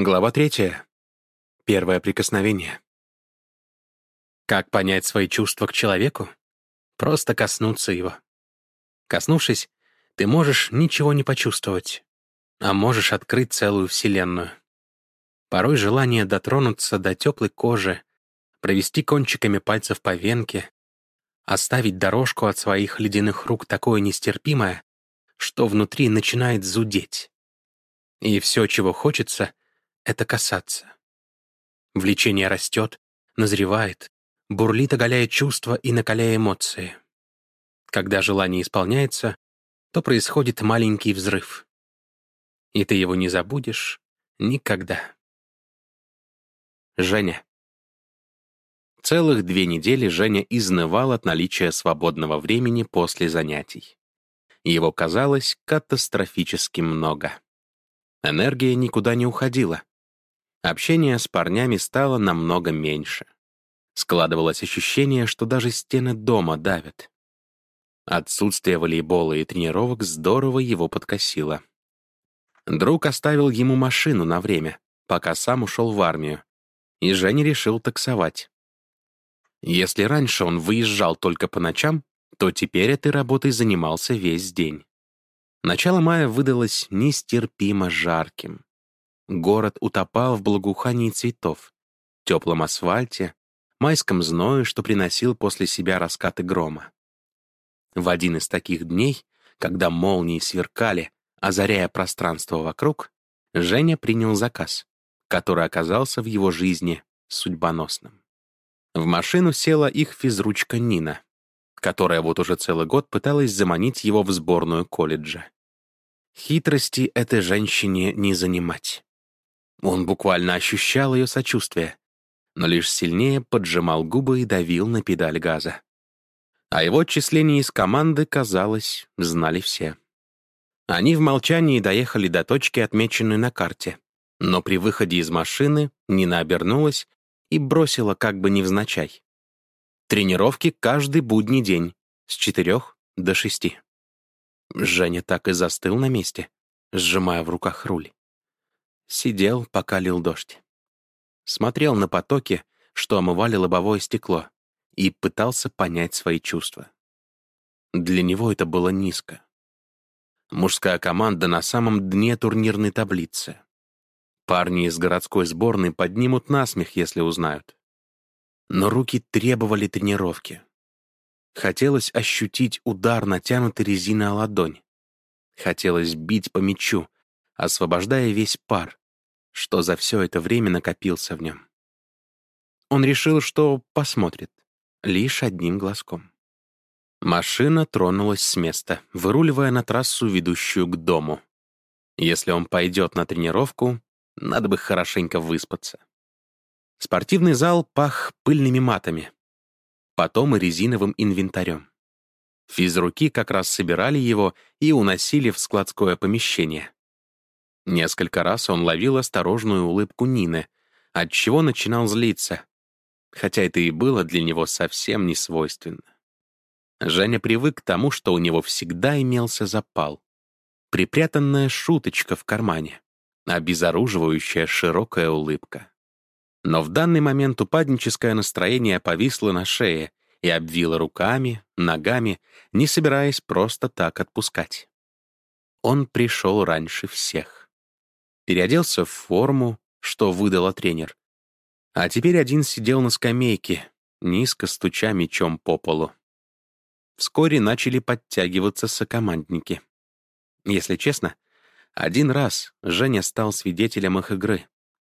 Глава третья. Первое прикосновение. Как понять свои чувства к человеку? Просто коснуться его. Коснувшись, ты можешь ничего не почувствовать, а можешь открыть целую вселенную. Порой желание дотронуться до теплой кожи, провести кончиками пальцев по венке, оставить дорожку от своих ледяных рук такое нестерпимое, что внутри начинает зудеть. И все, чего хочется, — это касаться. Влечение растет, назревает, бурлит, оголяя чувства и накаляя эмоции. Когда желание исполняется, то происходит маленький взрыв. И ты его не забудешь никогда. Женя. Целых две недели Женя изнывал от наличия свободного времени после занятий. Его казалось катастрофически много. Энергия никуда не уходила. Общение с парнями стало намного меньше. Складывалось ощущение, что даже стены дома давят. Отсутствие волейбола и тренировок здорово его подкосило. Друг оставил ему машину на время, пока сам ушел в армию, и Женя решил таксовать. Если раньше он выезжал только по ночам, то теперь этой работой занимался весь день. Начало мая выдалось нестерпимо жарким. Город утопал в благоухании цветов, теплом асфальте, майском зное, что приносил после себя раскаты грома. В один из таких дней, когда молнии сверкали, озаряя пространство вокруг, Женя принял заказ, который оказался в его жизни судьбоносным. В машину села их физручка Нина, которая вот уже целый год пыталась заманить его в сборную колледжа. Хитрости этой женщине не занимать. Он буквально ощущал ее сочувствие, но лишь сильнее поджимал губы и давил на педаль газа. О его отчислении из команды, казалось, знали все. Они в молчании доехали до точки, отмеченной на карте, но при выходе из машины Нина обернулась и бросила как бы невзначай. Тренировки каждый будний день, с четырех до шести. Женя так и застыл на месте, сжимая в руках руль. Сидел, пока лил дождь. Смотрел на потоки, что омывали лобовое стекло, и пытался понять свои чувства. Для него это было низко. Мужская команда на самом дне турнирной таблицы. Парни из городской сборной поднимут насмех, если узнают. Но руки требовали тренировки. Хотелось ощутить удар натянутой резины о ладонь. Хотелось бить по мячу, освобождая весь пар, что за все это время накопился в нем. Он решил, что посмотрит, лишь одним глазком. Машина тронулась с места, выруливая на трассу, ведущую к дому. Если он пойдет на тренировку, надо бы хорошенько выспаться. Спортивный зал пах пыльными матами, потом и резиновым инвентарем. Физруки как раз собирали его и уносили в складское помещение. Несколько раз он ловил осторожную улыбку Нины, отчего начинал злиться, хотя это и было для него совсем не свойственно. Женя привык к тому, что у него всегда имелся запал. Припрятанная шуточка в кармане, обезоруживающая широкая улыбка. Но в данный момент упадническое настроение повисло на шее и обвило руками, ногами, не собираясь просто так отпускать. Он пришел раньше всех. Переоделся в форму, что выдала тренер. А теперь один сидел на скамейке, низко стуча мечом по полу. Вскоре начали подтягиваться сокомандники. Если честно, один раз Женя стал свидетелем их игры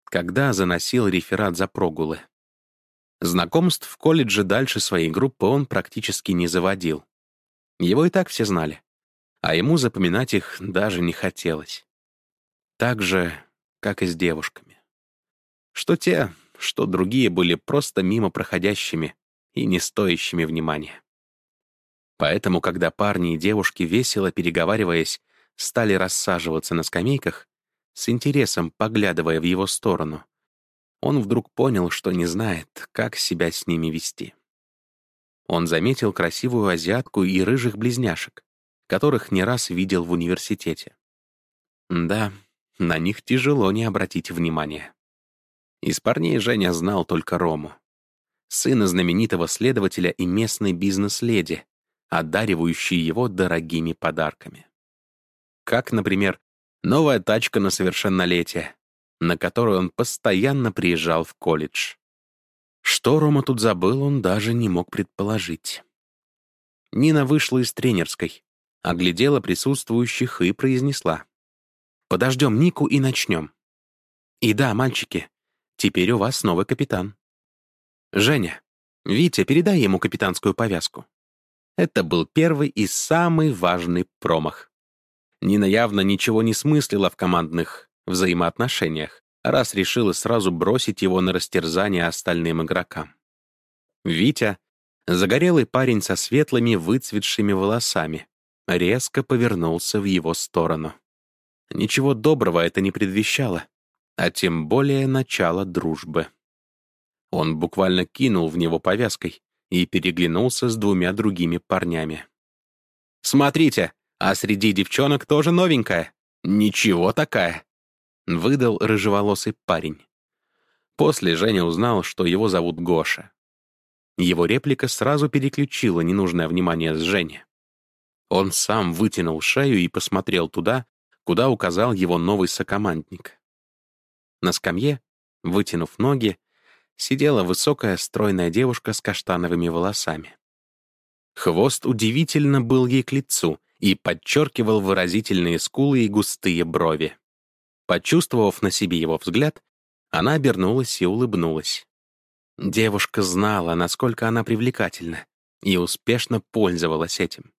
когда заносил реферат за прогулы. Знакомств в колледже дальше своей группы он практически не заводил. Его и так все знали, а ему запоминать их даже не хотелось. Так же, как и с девушками. Что те, что другие были просто мимо проходящими и не стоящими внимания. Поэтому, когда парни и девушки, весело переговариваясь, стали рассаживаться на скамейках, с интересом поглядывая в его сторону. Он вдруг понял, что не знает, как себя с ними вести. Он заметил красивую азиатку и рыжих близняшек, которых не раз видел в университете. Да, На них тяжело не обратить внимания. Из парней Женя знал только Рому. Сына знаменитого следователя и местной бизнес-леди, одаривающей его дорогими подарками. Как, например, новая тачка на совершеннолетие, на которую он постоянно приезжал в колледж. Что Рома тут забыл, он даже не мог предположить. Нина вышла из тренерской, оглядела присутствующих и произнесла. «Подождем Нику и начнем. И да, мальчики, теперь у вас новый капитан. Женя, Витя, передай ему капитанскую повязку». Это был первый и самый важный промах. Нина явно ничего не смыслила в командных взаимоотношениях, раз решила сразу бросить его на растерзание остальным игрокам. Витя, загорелый парень со светлыми выцветшими волосами, резко повернулся в его сторону. Ничего доброго это не предвещало, а тем более начало дружбы. Он буквально кинул в него повязкой и переглянулся с двумя другими парнями. «Смотрите, а среди девчонок тоже новенькая. Ничего такая!» — выдал рыжеволосый парень. После Женя узнал, что его зовут Гоша. Его реплика сразу переключила ненужное внимание с Жени. Он сам вытянул шею и посмотрел туда, куда указал его новый сокомандник. На скамье, вытянув ноги, сидела высокая стройная девушка с каштановыми волосами. Хвост удивительно был ей к лицу и подчеркивал выразительные скулы и густые брови. Почувствовав на себе его взгляд, она обернулась и улыбнулась. Девушка знала, насколько она привлекательна, и успешно пользовалась этим.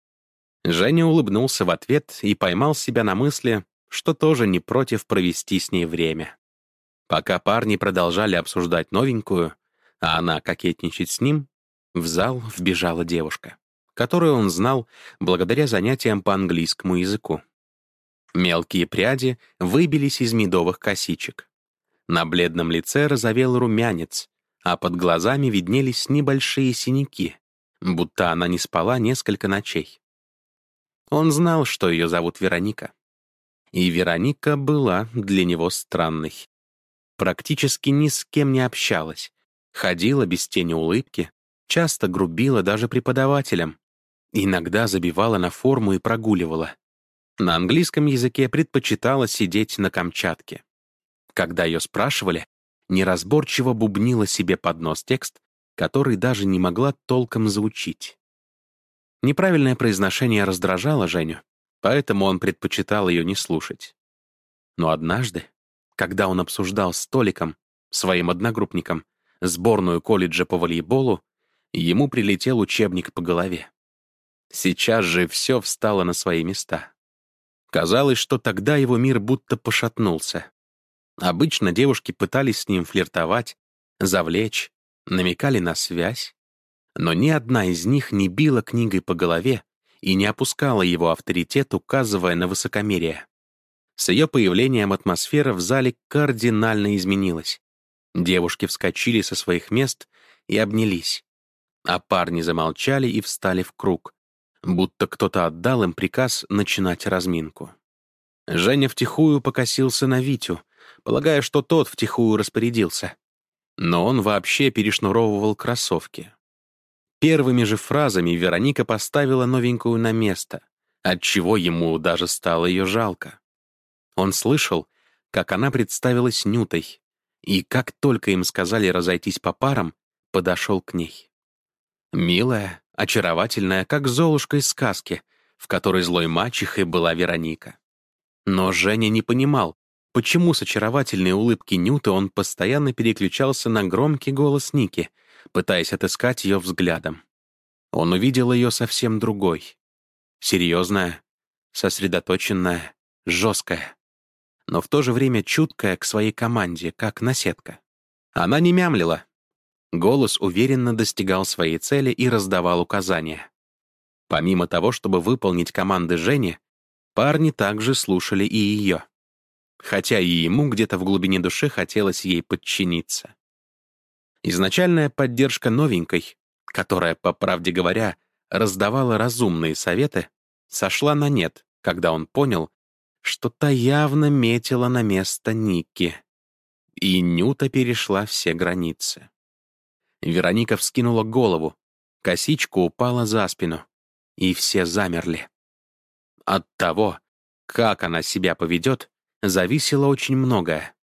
Женя улыбнулся в ответ и поймал себя на мысли, что тоже не против провести с ней время. Пока парни продолжали обсуждать новенькую, а она кокетничать с ним, в зал вбежала девушка, которую он знал благодаря занятиям по английскому языку. Мелкие пряди выбились из медовых косичек. На бледном лице разовел румянец, а под глазами виднелись небольшие синяки, будто она не спала несколько ночей. Он знал, что ее зовут Вероника. И Вероника была для него странной. Практически ни с кем не общалась, ходила без тени улыбки, часто грубила даже преподавателям, иногда забивала на форму и прогуливала. На английском языке предпочитала сидеть на Камчатке. Когда ее спрашивали, неразборчиво бубнила себе под нос текст, который даже не могла толком заучить. Неправильное произношение раздражало Женю, поэтому он предпочитал ее не слушать. Но однажды, когда он обсуждал с Толиком, своим одногруппником, сборную колледжа по волейболу, ему прилетел учебник по голове. Сейчас же все встало на свои места. Казалось, что тогда его мир будто пошатнулся. Обычно девушки пытались с ним флиртовать, завлечь, намекали на связь, но ни одна из них не била книгой по голове и не опускала его авторитет, указывая на высокомерие. С ее появлением атмосфера в зале кардинально изменилась. Девушки вскочили со своих мест и обнялись, а парни замолчали и встали в круг, будто кто-то отдал им приказ начинать разминку. Женя втихую покосился на Витю, полагая, что тот втихую распорядился. Но он вообще перешнуровывал кроссовки. Первыми же фразами Вероника поставила новенькую на место, отчего ему даже стало ее жалко. Он слышал, как она представилась Нютой, и как только им сказали разойтись по парам, подошел к ней. Милая, очаровательная, как Золушка из сказки, в которой злой мачехой была Вероника. Но Женя не понимал, Почему с очаровательной улыбки Нюты он постоянно переключался на громкий голос Ники, пытаясь отыскать ее взглядом? Он увидел ее совсем другой. Серьезная, сосредоточенная, жесткая. Но в то же время чуткая к своей команде, как наседка. Она не мямлила. Голос уверенно достигал своей цели и раздавал указания. Помимо того, чтобы выполнить команды Жени, парни также слушали и ее хотя и ему где-то в глубине души хотелось ей подчиниться. Изначальная поддержка новенькой, которая, по правде говоря, раздавала разумные советы, сошла на нет, когда он понял, что та явно метила на место Ники. И Нюта перешла все границы. Вероника вскинула голову, косичка упала за спину, и все замерли. От того, как она себя поведет, зависело очень многое.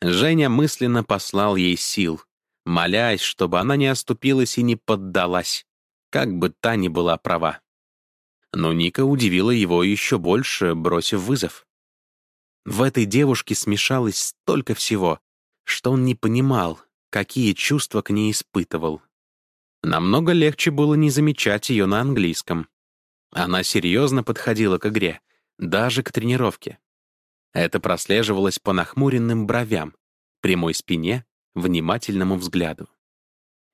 Женя мысленно послал ей сил, молясь, чтобы она не оступилась и не поддалась, как бы та ни была права. Но Ника удивила его еще больше, бросив вызов. В этой девушке смешалось столько всего, что он не понимал, какие чувства к ней испытывал. Намного легче было не замечать ее на английском. Она серьезно подходила к игре, даже к тренировке. Это прослеживалось по нахмуренным бровям, прямой спине, внимательному взгляду.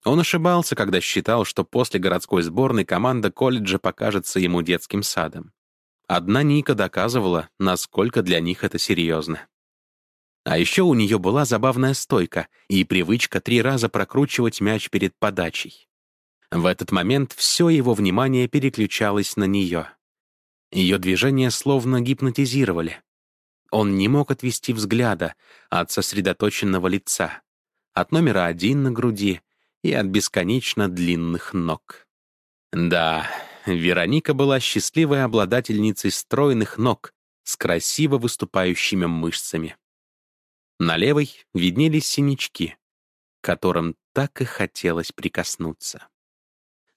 Он ошибался, когда считал, что после городской сборной команда колледжа покажется ему детским садом. Одна Ника доказывала, насколько для них это серьезно. А еще у нее была забавная стойка и привычка три раза прокручивать мяч перед подачей. В этот момент все его внимание переключалось на нее. Ее движения словно гипнотизировали. Он не мог отвести взгляда от сосредоточенного лица, от номера один на груди и от бесконечно длинных ног. Да, Вероника была счастливой обладательницей стройных ног с красиво выступающими мышцами. На левой виднелись синячки, которым так и хотелось прикоснуться.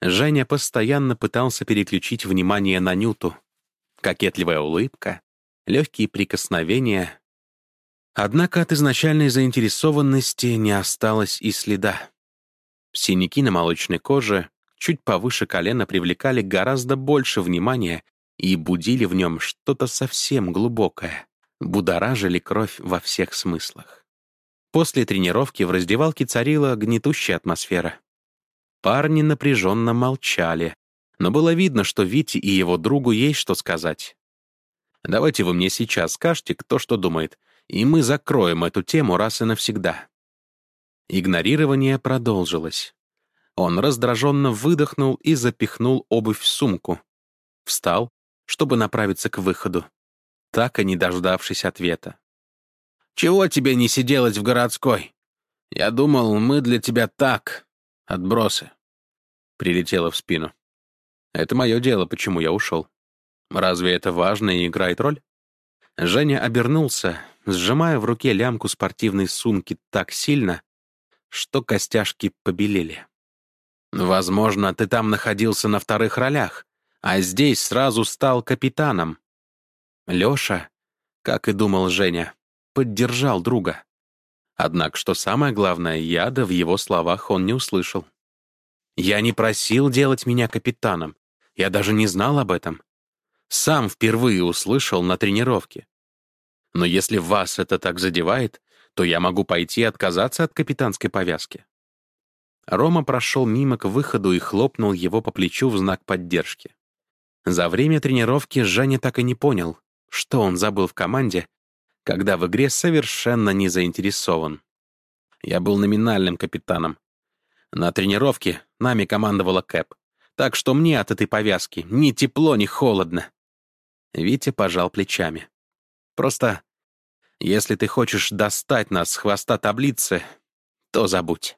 Женя постоянно пытался переключить внимание на Нюту. Кокетливая улыбка, легкие прикосновения. Однако от изначальной заинтересованности не осталось и следа. Синяки на молочной коже чуть повыше колена привлекали гораздо больше внимания и будили в нем что-то совсем глубокое, будоражили кровь во всех смыслах. После тренировки в раздевалке царила гнетущая атмосфера. Парни напряженно молчали, но было видно, что Вите и его другу есть что сказать. «Давайте вы мне сейчас скажете, кто что думает, и мы закроем эту тему раз и навсегда». Игнорирование продолжилось. Он раздраженно выдохнул и запихнул обувь в сумку. Встал, чтобы направиться к выходу, так и не дождавшись ответа. «Чего тебе не сиделось в городской? Я думал, мы для тебя так, отбросы». Прилетело в спину. «Это мое дело, почему я ушел. Разве это важно и играет роль?» Женя обернулся, сжимая в руке лямку спортивной сумки так сильно, что костяшки побелели. Возможно, ты там находился на вторых ролях, а здесь сразу стал капитаном. Леша, как и думал Женя, поддержал друга. Однако, что самое главное, яда в его словах он не услышал. «Я не просил делать меня капитаном. Я даже не знал об этом. Сам впервые услышал на тренировке. Но если вас это так задевает, то я могу пойти отказаться от капитанской повязки. Рома прошел мимо к выходу и хлопнул его по плечу в знак поддержки. За время тренировки Женя так и не понял, что он забыл в команде, когда в игре совершенно не заинтересован. Я был номинальным капитаном. На тренировке нами командовала Кэп, так что мне от этой повязки ни тепло, ни холодно. Витя пожал плечами. Просто, если ты хочешь достать нас с хвоста таблицы, то забудь.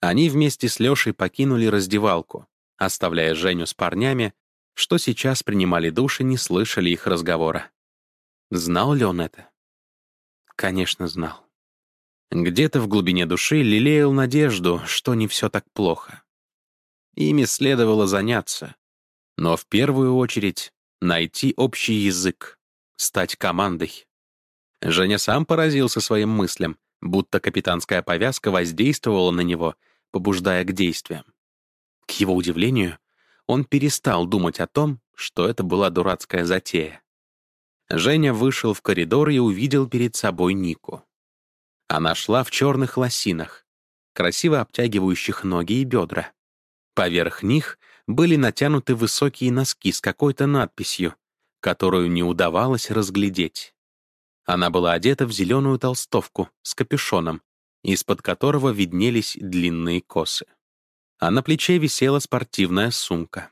Они вместе с Лешей покинули раздевалку, оставляя Женю с парнями, что сейчас принимали душ и не слышали их разговора. Знал ли он это? Конечно, знал. Где-то в глубине души лелеял надежду, что не все так плохо. Ими следовало заняться, но в первую очередь найти общий язык, стать командой. Женя сам поразился своим мыслям, будто капитанская повязка воздействовала на него, побуждая к действиям. К его удивлению, он перестал думать о том, что это была дурацкая затея. Женя вышел в коридор и увидел перед собой Нику. Она шла в черных лосинах, красиво обтягивающих ноги и бедра. Поверх них были натянуты высокие носки с какой-то надписью, которую не удавалось разглядеть. Она была одета в зеленую толстовку с капюшоном, из-под которого виднелись длинные косы. А на плече висела спортивная сумка.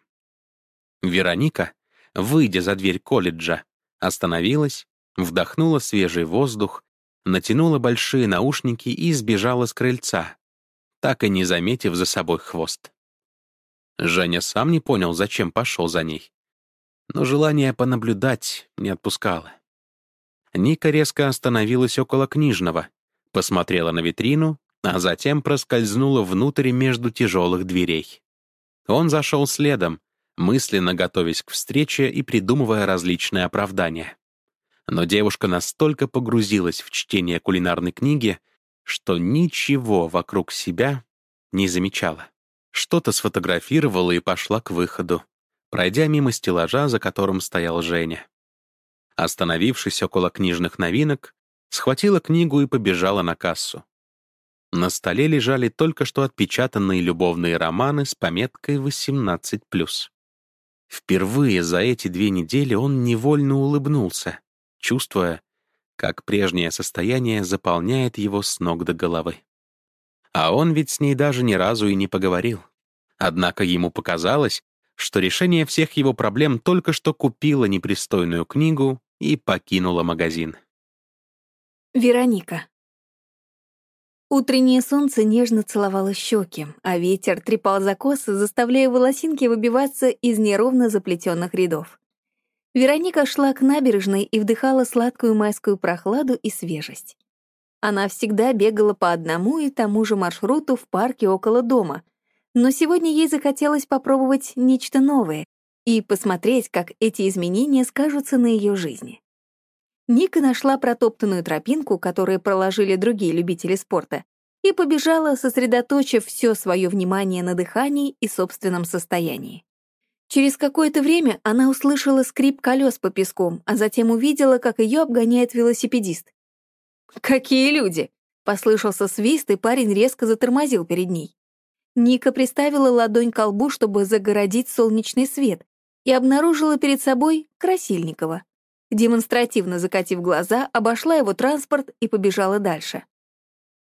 Вероника, выйдя за дверь колледжа, Остановилась, вдохнула свежий воздух, натянула большие наушники и сбежала с крыльца, так и не заметив за собой хвост. Женя сам не понял, зачем пошел за ней. Но желание понаблюдать не отпускало. Ника резко остановилась около книжного, посмотрела на витрину, а затем проскользнула внутрь между тяжелых дверей. Он зашел следом, мысленно готовясь к встрече и придумывая различные оправдания. Но девушка настолько погрузилась в чтение кулинарной книги, что ничего вокруг себя не замечала. Что-то сфотографировала и пошла к выходу, пройдя мимо стеллажа, за которым стоял Женя. Остановившись около книжных новинок, схватила книгу и побежала на кассу. На столе лежали только что отпечатанные любовные романы с пометкой 18+. Впервые за эти две недели он невольно улыбнулся, чувствуя, как прежнее состояние заполняет его с ног до головы. А он ведь с ней даже ни разу и не поговорил. Однако ему показалось, что решение всех его проблем только что купила непристойную книгу и покинула магазин. Вероника. Утреннее солнце нежно целовало щеки, а ветер трепал за косы, заставляя волосинки выбиваться из неровно заплетенных рядов. Вероника шла к набережной и вдыхала сладкую майскую прохладу и свежесть. Она всегда бегала по одному и тому же маршруту в парке около дома, но сегодня ей захотелось попробовать нечто новое и посмотреть, как эти изменения скажутся на ее жизни. Ника нашла протоптанную тропинку, которую проложили другие любители спорта, и побежала, сосредоточив все свое внимание на дыхании и собственном состоянии. Через какое-то время она услышала скрип колес по песку, а затем увидела, как ее обгоняет велосипедист. «Какие люди!» — послышался свист, и парень резко затормозил перед ней. Ника приставила ладонь к колбу, чтобы загородить солнечный свет, и обнаружила перед собой Красильникова. Демонстративно закатив глаза, обошла его транспорт и побежала дальше.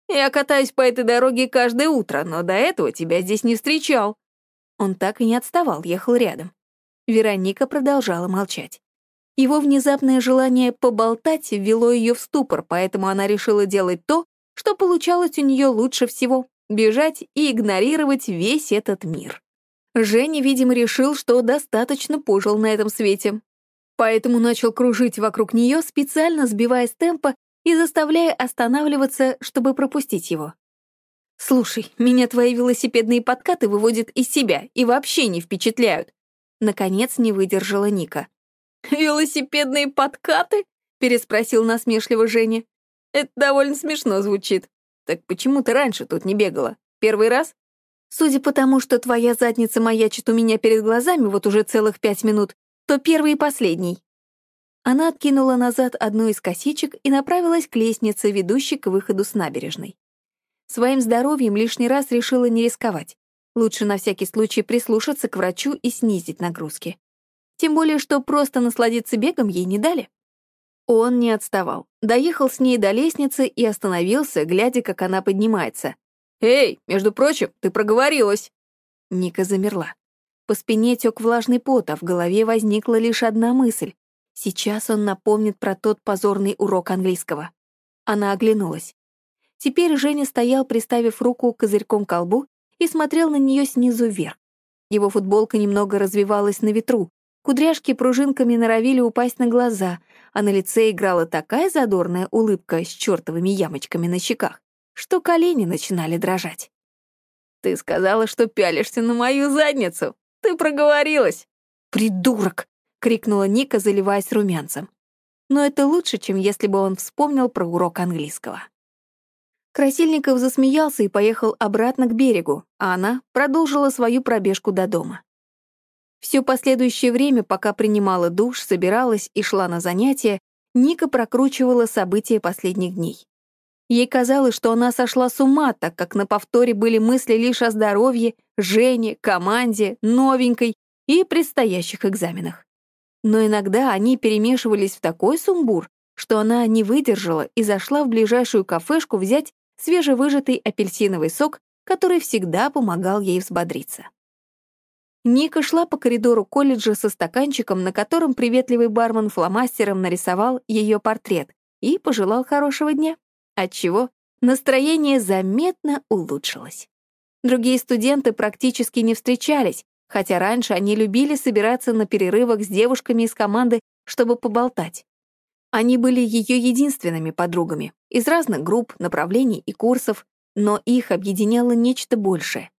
«Я катаюсь по этой дороге каждое утро, но до этого тебя здесь не встречал». Он так и не отставал, ехал рядом. Вероника продолжала молчать. Его внезапное желание поболтать ввело ее в ступор, поэтому она решила делать то, что получалось у нее лучше всего — бежать и игнорировать весь этот мир. Женя, видимо, решил, что достаточно пожил на этом свете, поэтому начал кружить вокруг нее, специально сбивая с темпа и заставляя останавливаться, чтобы пропустить его. «Слушай, меня твои велосипедные подкаты выводят из себя и вообще не впечатляют». Наконец не выдержала Ника. «Велосипедные подкаты?» — переспросил насмешливо Женя. «Это довольно смешно звучит. Так почему ты раньше тут не бегала? Первый раз?» «Судя по тому, что твоя задница маячит у меня перед глазами вот уже целых пять минут, то первый и последний». Она откинула назад одну из косичек и направилась к лестнице, ведущей к выходу с набережной. Своим здоровьем лишний раз решила не рисковать. Лучше на всякий случай прислушаться к врачу и снизить нагрузки. Тем более, что просто насладиться бегом ей не дали. Он не отставал. Доехал с ней до лестницы и остановился, глядя, как она поднимается. «Эй, между прочим, ты проговорилась!» Ника замерла. По спине тек влажный пот, а в голове возникла лишь одна мысль. Сейчас он напомнит про тот позорный урок английского. Она оглянулась. Теперь Женя стоял, приставив руку козырьком к колбу и смотрел на нее снизу вверх. Его футболка немного развивалась на ветру, кудряшки пружинками норовили упасть на глаза, а на лице играла такая задорная улыбка с чертовыми ямочками на щеках, что колени начинали дрожать. «Ты сказала, что пялишься на мою задницу!» Ты проговорилась!» «Придурок!» — крикнула Ника, заливаясь румянцем. Но это лучше, чем если бы он вспомнил про урок английского. Красильников засмеялся и поехал обратно к берегу, а она продолжила свою пробежку до дома. Все последующее время, пока принимала душ, собиралась и шла на занятия, Ника прокручивала события последних дней. Ей казалось, что она сошла с ума, так как на повторе были мысли лишь о здоровье, Жене, команде, новенькой и предстоящих экзаменах. Но иногда они перемешивались в такой сумбур, что она не выдержала и зашла в ближайшую кафешку взять свежевыжатый апельсиновый сок, который всегда помогал ей взбодриться. Ника шла по коридору колледжа со стаканчиком, на котором приветливый бармен фломастером нарисовал ее портрет и пожелал хорошего дня, отчего настроение заметно улучшилось. Другие студенты практически не встречались, хотя раньше они любили собираться на перерывах с девушками из команды, чтобы поболтать. Они были ее единственными подругами, из разных групп, направлений и курсов, но их объединяло нечто большее.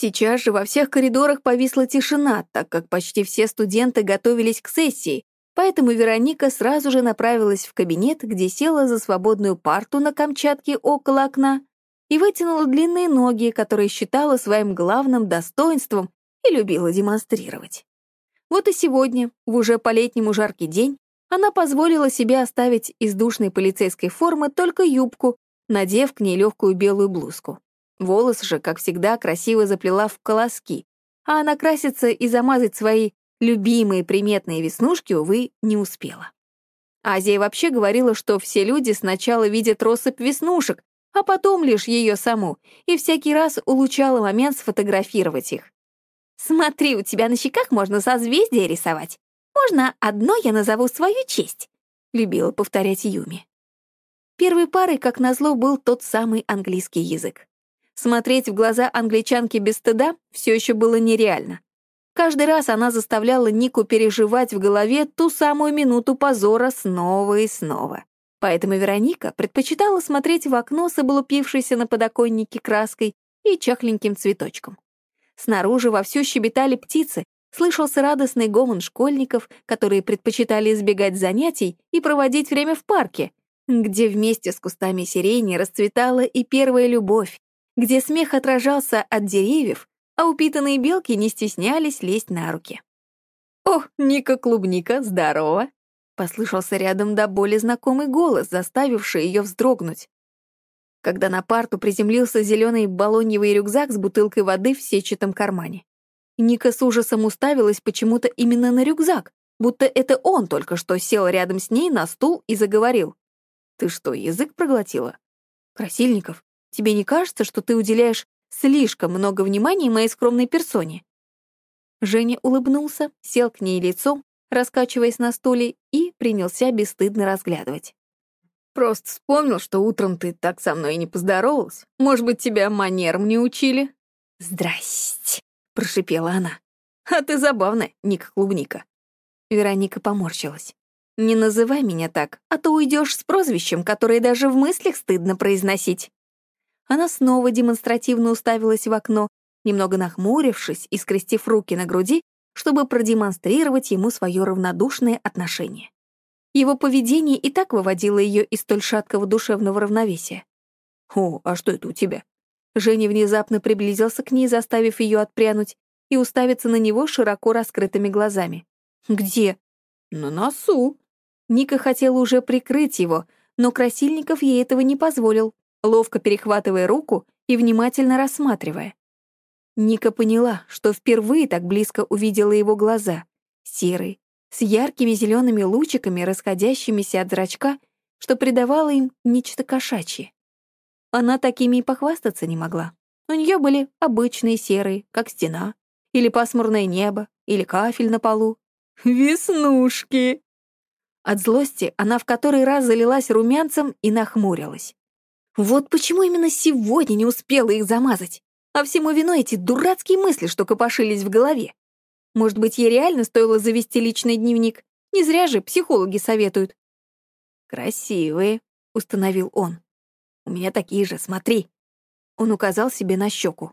Сейчас же во всех коридорах повисла тишина, так как почти все студенты готовились к сессии, поэтому Вероника сразу же направилась в кабинет, где села за свободную парту на Камчатке около окна и вытянула длинные ноги, которые считала своим главным достоинством и любила демонстрировать. Вот и сегодня, в уже по-летнему жаркий день, она позволила себе оставить из душной полицейской формы только юбку, надев к ней легкую белую блузку. Волосы же, как всегда, красиво заплела в колоски, а накраситься и замазать свои любимые приметные веснушки, увы, не успела. Азия вообще говорила, что все люди сначала видят россыпь веснушек, а потом лишь ее саму, и всякий раз улучшала момент сфотографировать их. «Смотри, у тебя на щеках можно созвездие рисовать. Можно одно я назову свою честь», — любила повторять Юми. Первой парой, как назло, был тот самый английский язык. Смотреть в глаза англичанки без стыда все еще было нереально. Каждый раз она заставляла Нику переживать в голове ту самую минуту позора снова и снова. Поэтому Вероника предпочитала смотреть в окно с облупившейся на подоконнике краской и чахленьким цветочком. Снаружи вовсю щебетали птицы, слышался радостный гомон школьников, которые предпочитали избегать занятий и проводить время в парке, где вместе с кустами сирени расцветала и первая любовь, где смех отражался от деревьев, а упитанные белки не стеснялись лезть на руки. «О, Ника-клубника, здорово!» Послышался рядом до боли знакомый голос, заставивший ее вздрогнуть. Когда на парту приземлился зеленый балоньевый рюкзак с бутылкой воды в сетчатом кармане. Ника с ужасом уставилась почему-то именно на рюкзак, будто это он только что сел рядом с ней на стул и заговорил. «Ты что, язык проглотила?» «Красильников, тебе не кажется, что ты уделяешь слишком много внимания моей скромной персоне?» Женя улыбнулся, сел к ней лицом раскачиваясь на стуле, и принялся бесстыдно разглядывать. «Просто вспомнил, что утром ты так со мной и не поздоровалась. Может быть, тебя манерам не учили?» «Здрасте», — прошипела она. «А ты забавная, Ника Клубника». Вероника поморщилась. «Не называй меня так, а то уйдешь с прозвищем, которое даже в мыслях стыдно произносить». Она снова демонстративно уставилась в окно, немного нахмурившись и скрестив руки на груди, чтобы продемонстрировать ему свое равнодушное отношение. Его поведение и так выводило ее из столь шаткого душевного равновесия. «О, а что это у тебя?» Женя внезапно приблизился к ней, заставив ее отпрянуть и уставиться на него широко раскрытыми глазами. «Где?» «На носу». Ника хотела уже прикрыть его, но Красильников ей этого не позволил, ловко перехватывая руку и внимательно рассматривая. Ника поняла, что впервые так близко увидела его глаза, серые, с яркими зелеными лучиками, расходящимися от зрачка, что придавало им нечто кошачье. Она такими и похвастаться не могла. У нее были обычные серые, как стена, или пасмурное небо, или кафель на полу. Веснушки! От злости она в который раз залилась румянцем и нахмурилась. Вот почему именно сегодня не успела их замазать? А всему виной эти дурацкие мысли, что копошились в голове. Может быть, ей реально стоило завести личный дневник? Не зря же психологи советуют. «Красивые», — установил он. «У меня такие же, смотри». Он указал себе на щеку.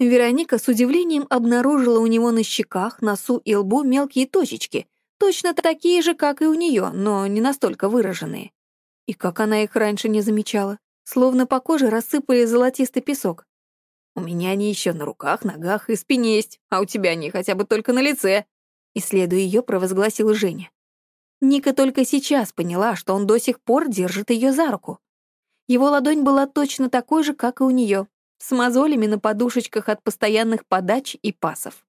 Вероника с удивлением обнаружила у него на щеках, носу и лбу мелкие точечки, точно такие же, как и у нее, но не настолько выраженные. И как она их раньше не замечала, словно по коже рассыпали золотистый песок. У меня они еще на руках, ногах и спине есть, а у тебя они хотя бы только на лице. Исследуя ее, провозгласила Женя. Ника только сейчас поняла, что он до сих пор держит ее за руку. Его ладонь была точно такой же, как и у нее, с мозолями на подушечках от постоянных подач и пасов.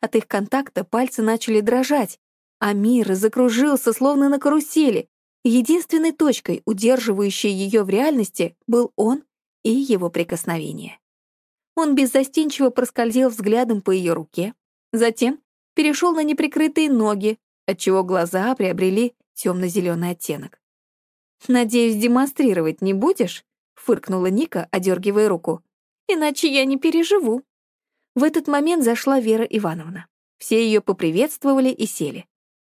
От их контакта пальцы начали дрожать, а мир закружился, словно на карусели. Единственной точкой, удерживающей ее в реальности, был он и его прикосновение. Он беззастенчиво проскользил взглядом по ее руке, затем перешел на неприкрытые ноги, отчего глаза приобрели темно-зеленый оттенок. «Надеюсь, демонстрировать не будешь?» — фыркнула Ника, одергивая руку. «Иначе я не переживу». В этот момент зашла Вера Ивановна. Все ее поприветствовали и сели.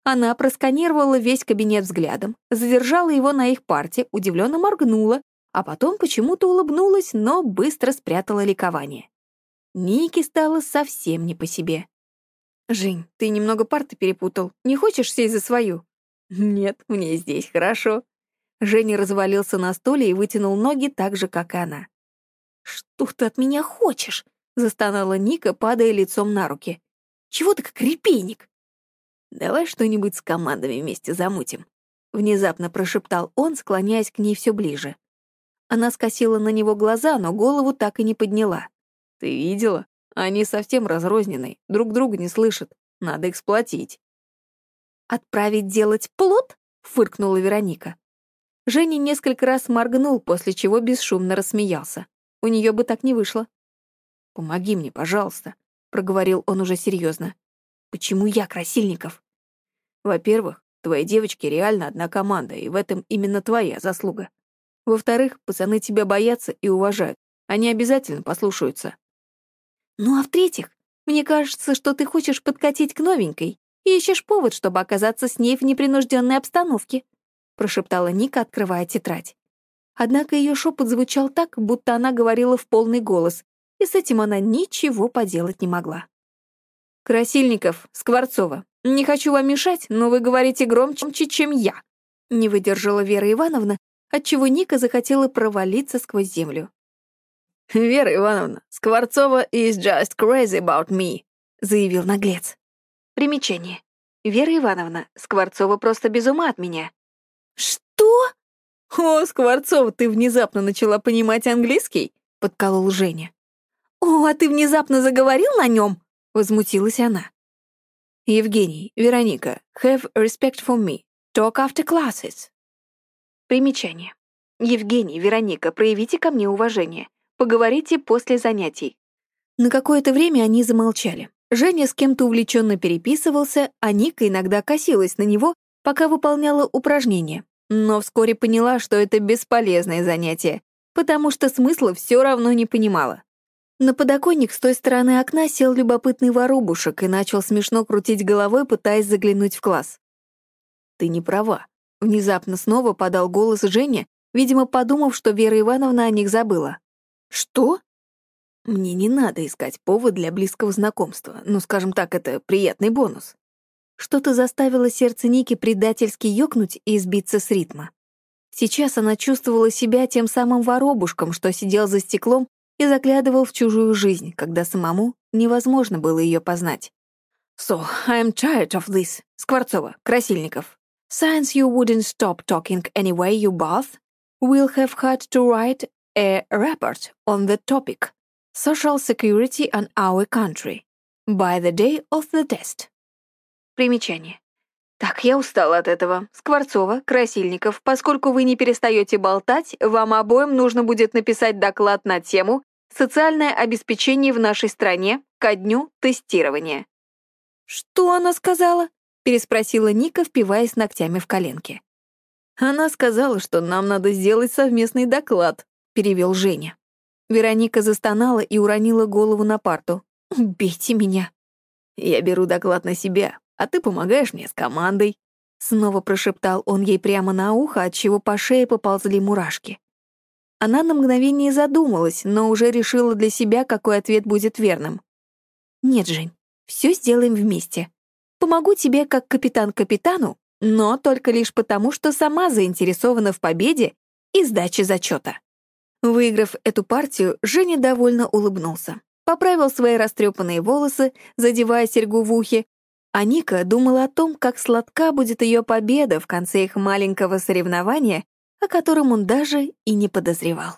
Она просканировала весь кабинет взглядом, задержала его на их парте, удивленно моргнула, а потом почему-то улыбнулась, но быстро спрятала ликование. Нике стало совсем не по себе. «Жень, ты немного парты перепутал. Не хочешь сесть за свою?» «Нет, мне здесь хорошо». Женя развалился на стуле и вытянул ноги так же, как и она. «Что ты от меня хочешь?» — застонала Ника, падая лицом на руки. «Чего ты как репейник?» «Давай что-нибудь с командами вместе замутим», — внезапно прошептал он, склоняясь к ней все ближе. Она скосила на него глаза, но голову так и не подняла. «Ты видела? Они совсем разрознены, друг друга не слышат. Надо эксплуатить. «Отправить делать плод?» — фыркнула Вероника. Женя несколько раз моргнул, после чего бесшумно рассмеялся. У нее бы так не вышло. «Помоги мне, пожалуйста», — проговорил он уже серьезно. «Почему я, Красильников?» «Во-первых, твои девочки реально одна команда, и в этом именно твоя заслуга. Во-вторых, пацаны тебя боятся и уважают. Они обязательно послушаются. Ну а в-третьих, мне кажется, что ты хочешь подкатить к новенькой и ищешь повод, чтобы оказаться с ней в непринужденной обстановке», прошептала Ника, открывая тетрадь. Однако ее шепот звучал так, будто она говорила в полный голос, и с этим она ничего поделать не могла. «Красильников, Скворцова, не хочу вам мешать, но вы говорите громче, чем я», не выдержала Вера Ивановна, отчего Ника захотела провалиться сквозь землю. «Вера Ивановна, Скворцова is just crazy about me», — заявил наглец. Примечание. Вера Ивановна, Скворцова просто без ума от меня. «Что?» «О, Скворцова, ты внезапно начала понимать английский?» — подколол Женя. «О, а ты внезапно заговорил на нем?» — возмутилась она. «Евгений, Вероника, have respect for me. Talk after classes». Примечание. Евгений, Вероника, проявите ко мне уважение. Поговорите после занятий». На какое-то время они замолчали. Женя с кем-то увлеченно переписывался, а Ника иногда косилась на него, пока выполняла упражнения. Но вскоре поняла, что это бесполезное занятие, потому что смысла все равно не понимала. На подоконник с той стороны окна сел любопытный воробушек и начал смешно крутить головой, пытаясь заглянуть в класс. «Ты не права», — внезапно снова подал голос Женя, видимо, подумав, что Вера Ивановна о них забыла. «Что?» «Мне не надо искать повод для близкого знакомства. Ну, скажем так, это приятный бонус». Что-то заставило сердце Ники предательски ёкнуть и сбиться с ритма. Сейчас она чувствовала себя тем самым воробушком, что сидел за стеклом и заглядывал в чужую жизнь, когда самому невозможно было ее познать. «So, I'm tired of this. Скворцова, Красильников. Since you wouldn't stop talking anyway, you both will have had to write a report on the topic Social Security on Our Country by the day of the test. Примечание. Так, я устала от этого. Скворцова, Красильников, поскольку вы не перестаете болтать, вам обоим нужно будет написать доклад на тему «Социальное обеспечение в нашей стране ко дню тестирования». «Что она сказала?» — переспросила Ника, впиваясь ногтями в коленки. Она сказала, что нам надо сделать совместный доклад, перевел Женя. Вероника застонала и уронила голову на парту. «Убейте меня!» «Я беру доклад на себя, а ты помогаешь мне с командой», Снова прошептал он ей прямо на ухо, отчего по шее поползли мурашки. Она на мгновение задумалась, но уже решила для себя, какой ответ будет верным. «Нет, Жень, все сделаем вместе. Помогу тебе как капитан капитану, но только лишь потому, что сама заинтересована в победе и сдаче зачета. Выиграв эту партию, Женя довольно улыбнулся. Поправил свои растрепанные волосы, задевая серьгу в ухе, а Ника думала о том, как сладка будет ее победа в конце их маленького соревнования, о котором он даже и не подозревал.